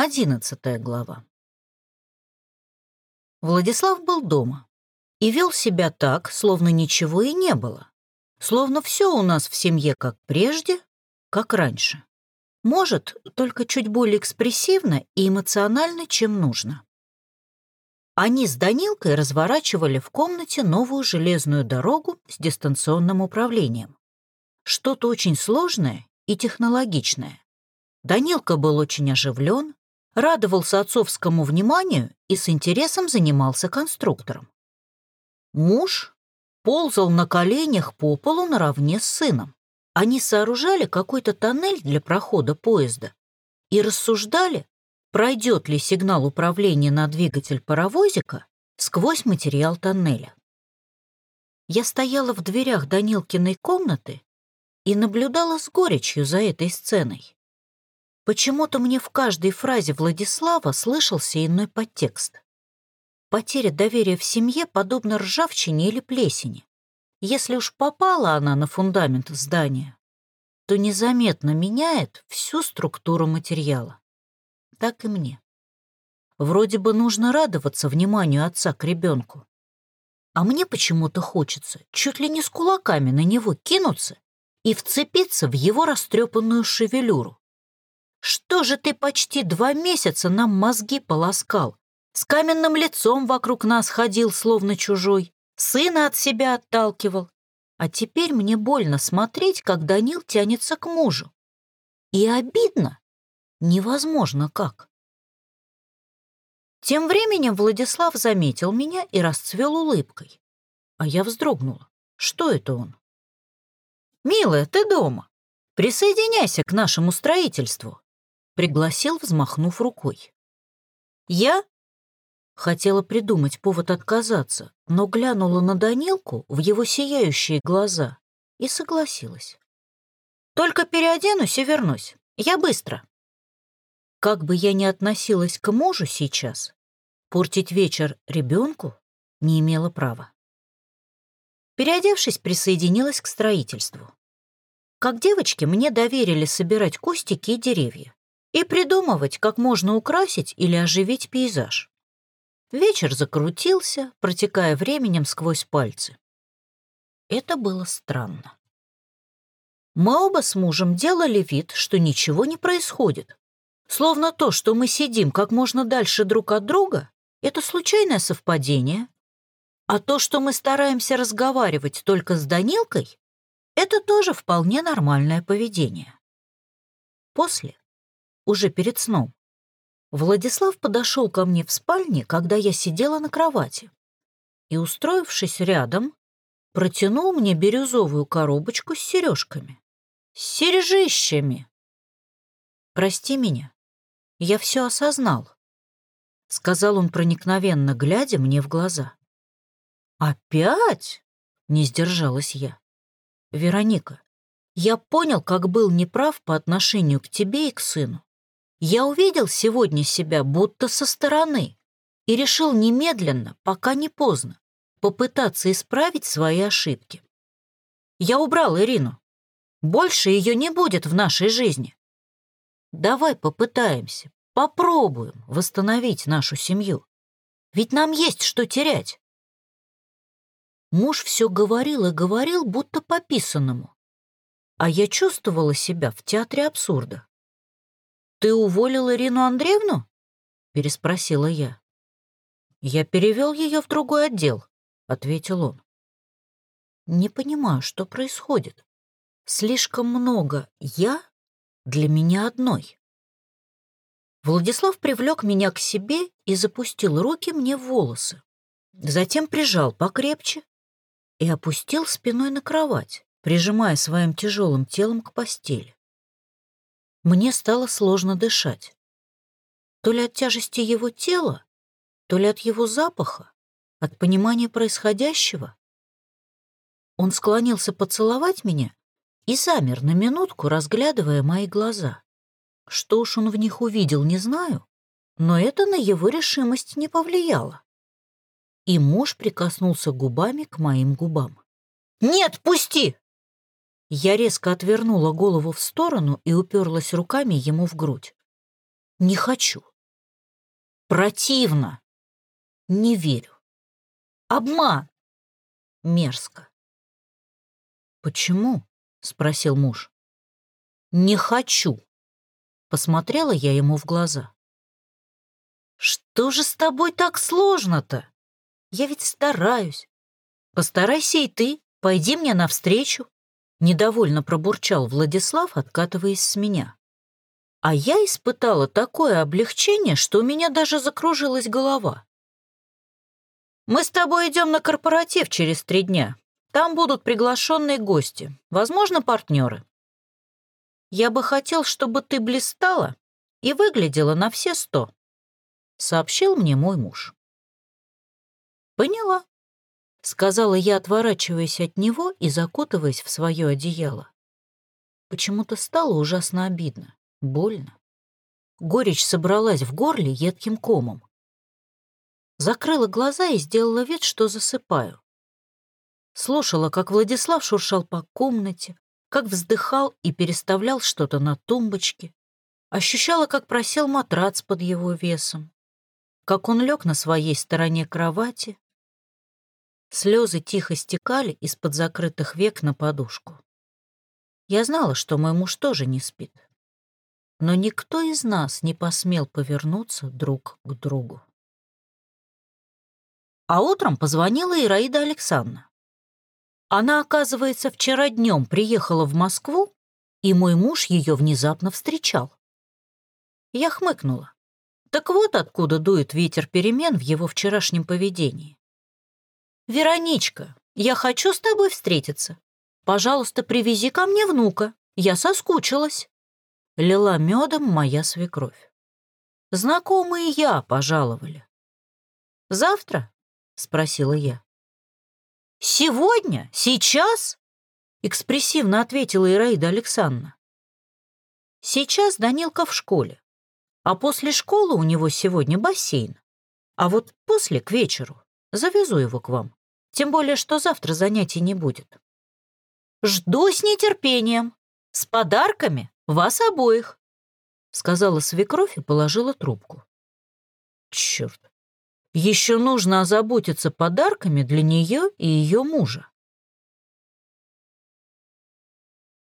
Одиннадцатая глава. Владислав был дома и вел себя так, словно ничего и не было. Словно все у нас в семье как прежде, как раньше. Может, только чуть более экспрессивно и эмоционально, чем нужно. Они с Данилкой разворачивали в комнате новую железную дорогу с дистанционным управлением. Что-то очень сложное и технологичное. Данилка был очень оживлен, радовался отцовскому вниманию и с интересом занимался конструктором. Муж ползал на коленях по полу наравне с сыном. Они сооружали какой-то тоннель для прохода поезда и рассуждали, пройдет ли сигнал управления на двигатель паровозика сквозь материал тоннеля. Я стояла в дверях Данилкиной комнаты и наблюдала с горечью за этой сценой. Почему-то мне в каждой фразе Владислава слышался иной подтекст. Потеря доверия в семье подобна ржавчине или плесени. Если уж попала она на фундамент здания, то незаметно меняет всю структуру материала. Так и мне. Вроде бы нужно радоваться вниманию отца к ребенку. А мне почему-то хочется чуть ли не с кулаками на него кинуться и вцепиться в его растрепанную шевелюру. Что же ты почти два месяца нам мозги полоскал? С каменным лицом вокруг нас ходил, словно чужой, сына от себя отталкивал. А теперь мне больно смотреть, как Данил тянется к мужу. И обидно. Невозможно как. Тем временем Владислав заметил меня и расцвел улыбкой. А я вздрогнула. Что это он? «Милая, ты дома. Присоединяйся к нашему строительству», Пригласил, взмахнув рукой. Я хотела придумать повод отказаться, но глянула на Данилку в его сияющие глаза и согласилась. «Только переоденусь и вернусь. Я быстро». Как бы я ни относилась к мужу сейчас, портить вечер ребенку не имела права. Переодевшись, присоединилась к строительству. Как девочки, мне доверили собирать кустики и деревья и придумывать, как можно украсить или оживить пейзаж. Вечер закрутился, протекая временем сквозь пальцы. Это было странно. Мы оба с мужем делали вид, что ничего не происходит. Словно то, что мы сидим как можно дальше друг от друга, это случайное совпадение, а то, что мы стараемся разговаривать только с Данилкой, это тоже вполне нормальное поведение. После уже перед сном. Владислав подошел ко мне в спальне, когда я сидела на кровати, и, устроившись рядом, протянул мне бирюзовую коробочку с сережками. С сережищами! «Прости меня, я все осознал», — сказал он проникновенно, глядя мне в глаза. «Опять?» — не сдержалась я. «Вероника, я понял, как был неправ по отношению к тебе и к сыну. Я увидел сегодня себя будто со стороны и решил немедленно, пока не поздно, попытаться исправить свои ошибки. Я убрал Ирину. Больше ее не будет в нашей жизни. Давай попытаемся, попробуем восстановить нашу семью. Ведь нам есть что терять. Муж все говорил и говорил, будто пописанному. А я чувствовала себя в театре абсурда. «Ты уволил Ирину Андреевну?» — переспросила я. «Я перевел ее в другой отдел», — ответил он. «Не понимаю, что происходит. Слишком много «я» для меня одной». Владислав привлек меня к себе и запустил руки мне в волосы. Затем прижал покрепче и опустил спиной на кровать, прижимая своим тяжелым телом к постели. Мне стало сложно дышать. То ли от тяжести его тела, то ли от его запаха, от понимания происходящего. Он склонился поцеловать меня и замер на минутку, разглядывая мои глаза. Что уж он в них увидел, не знаю, но это на его решимость не повлияло. И муж прикоснулся губами к моим губам. «Нет, пусти!» Я резко отвернула голову в сторону и уперлась руками ему в грудь. Не хочу. Противно. Не верю. Обман. Мерзко. «Почему?» — спросил муж. «Не хочу». Посмотрела я ему в глаза. «Что же с тобой так сложно-то? Я ведь стараюсь. Постарайся и ты, пойди мне навстречу». Недовольно пробурчал Владислав, откатываясь с меня. А я испытала такое облегчение, что у меня даже закружилась голова. «Мы с тобой идем на корпоратив через три дня. Там будут приглашенные гости, возможно, партнеры. Я бы хотел, чтобы ты блистала и выглядела на все сто», — сообщил мне мой муж. «Поняла», — сказала я, отворачиваясь от него и закутываясь в свое одеяло. Почему-то стало ужасно обидно, больно. Горечь собралась в горле едким комом. Закрыла глаза и сделала вид, что засыпаю. Слушала, как Владислав шуршал по комнате, как вздыхал и переставлял что-то на тумбочке. Ощущала, как просел матрац под его весом, как он лег на своей стороне кровати, Слезы тихо стекали из-под закрытых век на подушку. Я знала, что мой муж тоже не спит. Но никто из нас не посмел повернуться друг к другу. А утром позвонила Ираида Александровна. Она, оказывается, вчера днем приехала в Москву, и мой муж ее внезапно встречал. Я хмыкнула. Так вот откуда дует ветер перемен в его вчерашнем поведении. «Вероничка, я хочу с тобой встретиться. Пожалуйста, привези ко мне внука. Я соскучилась». Лила медом моя свекровь. Знакомые я пожаловали. «Завтра?» — спросила я. «Сегодня? Сейчас?» — экспрессивно ответила Ираида Александровна. «Сейчас Данилка в школе, а после школы у него сегодня бассейн, а вот после, к вечеру, завезу его к вам. Тем более, что завтра занятий не будет. «Жду с нетерпением. С подарками вас обоих», — сказала свекровь и положила трубку. Черт, еще нужно озаботиться подарками для нее и ее мужа.